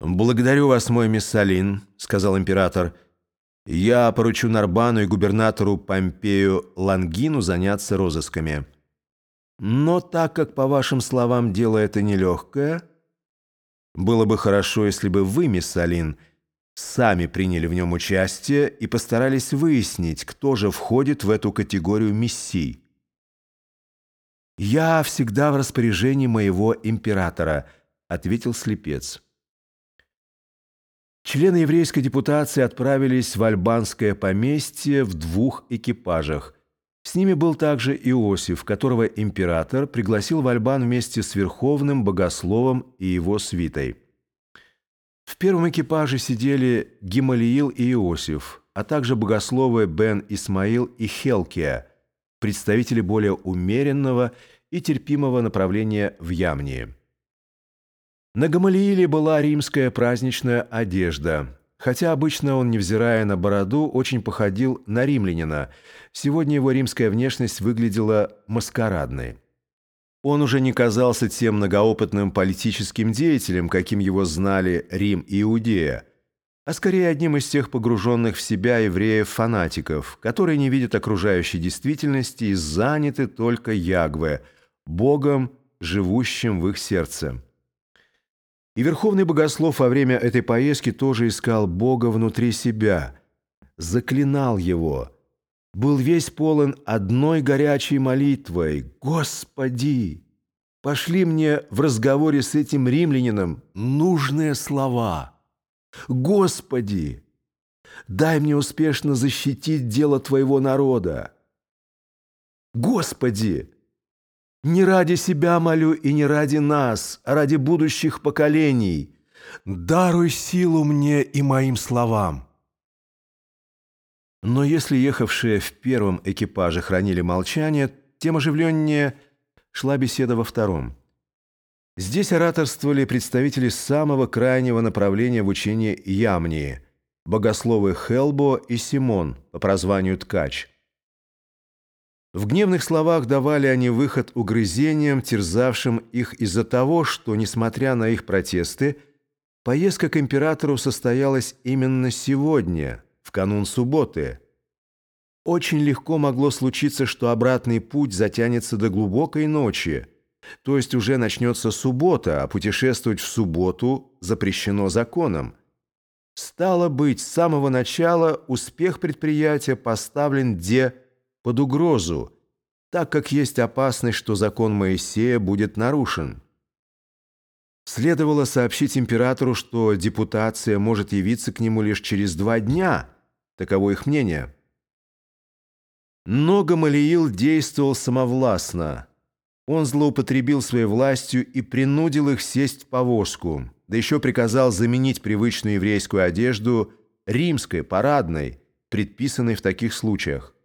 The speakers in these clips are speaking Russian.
«Благодарю вас, мой Миссалин», — сказал император. «Я поручу Нарбану и губернатору Помпею Лангину заняться розысками. Но так как, по вашим словам, дело это нелегкое, было бы хорошо, если бы вы, Миссалин, сами приняли в нем участие и постарались выяснить, кто же входит в эту категорию мессий». «Я всегда в распоряжении моего императора», — ответил слепец. Члены еврейской депутации отправились в альбанское поместье в двух экипажах. С ними был также Иосиф, которого император пригласил в Альбан вместе с Верховным Богословом и его свитой. В первом экипаже сидели Гималиил и Иосиф, а также богословы Бен Исмаил и Хелкия, представители более умеренного и терпимого направления в Ямнии. На Гамалииле была римская праздничная одежда. Хотя обычно он, невзирая на бороду, очень походил на римлянина, сегодня его римская внешность выглядела маскарадной. Он уже не казался тем многоопытным политическим деятелем, каким его знали Рим и Иудея, а скорее одним из тех погруженных в себя евреев-фанатиков, которые не видят окружающей действительности и заняты только Ягве, Богом, живущим в их сердце. И Верховный Богослов во время этой поездки тоже искал Бога внутри себя, заклинал Его, был весь полон одной горячей молитвой «Господи, пошли мне в разговоре с этим римлянином нужные слова! Господи, дай мне успешно защитить дело Твоего народа! Господи!» Не ради себя молю и не ради нас, а ради будущих поколений. Даруй силу мне и моим словам. Но если ехавшие в первом экипаже хранили молчание, тем оживленнее шла беседа во втором. Здесь ораторствовали представители самого крайнего направления в учении Ямнии, богословы Хелбо и Симон по прозванию Ткач – в гневных словах давали они выход угрызениям, терзавшим их из-за того, что, несмотря на их протесты, поездка к императору состоялась именно сегодня, в канун субботы. Очень легко могло случиться, что обратный путь затянется до глубокой ночи, то есть уже начнется суббота, а путешествовать в субботу запрещено законом. Стало быть, с самого начала успех предприятия поставлен где под угрозу, так как есть опасность, что закон Моисея будет нарушен. Следовало сообщить императору, что депутация может явиться к нему лишь через два дня, таково их мнение. Но Гамалиил действовал самовластно. Он злоупотребил своей властью и принудил их сесть в повозку, да еще приказал заменить привычную еврейскую одежду римской, парадной, предписанной в таких случаях.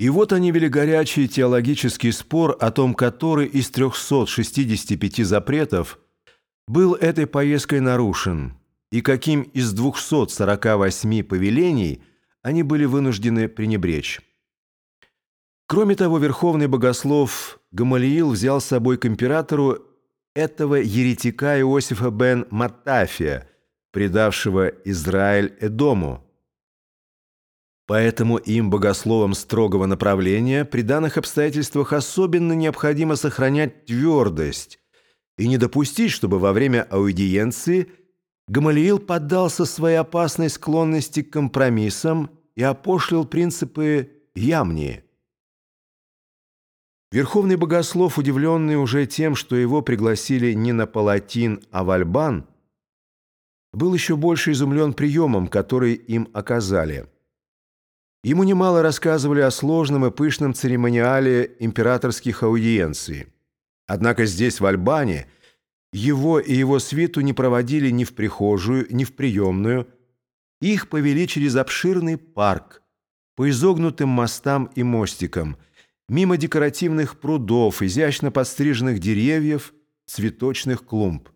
И вот они вели горячий теологический спор о том, который из 365 запретов был этой поездкой нарушен, и каким из 248 повелений они были вынуждены пренебречь. Кроме того, верховный богослов Гамалиил взял с собой к императору этого еретика Иосифа бен Матафия, предавшего Израиль Эдому, Поэтому им, богословам строгого направления, при данных обстоятельствах особенно необходимо сохранять твердость и не допустить, чтобы во время аудиенции Гамалиил поддался своей опасной склонности к компромиссам и опошлил принципы Ямнии. Верховный богослов, удивленный уже тем, что его пригласили не на Палатин, а в Альбан, был еще больше изумлен приемом, который им оказали – Ему немало рассказывали о сложном и пышном церемониале императорских аудиенций. Однако здесь, в Альбане, его и его свиту не проводили ни в прихожую, ни в приемную. Их повели через обширный парк, по изогнутым мостам и мостикам, мимо декоративных прудов, изящно подстриженных деревьев, цветочных клумб.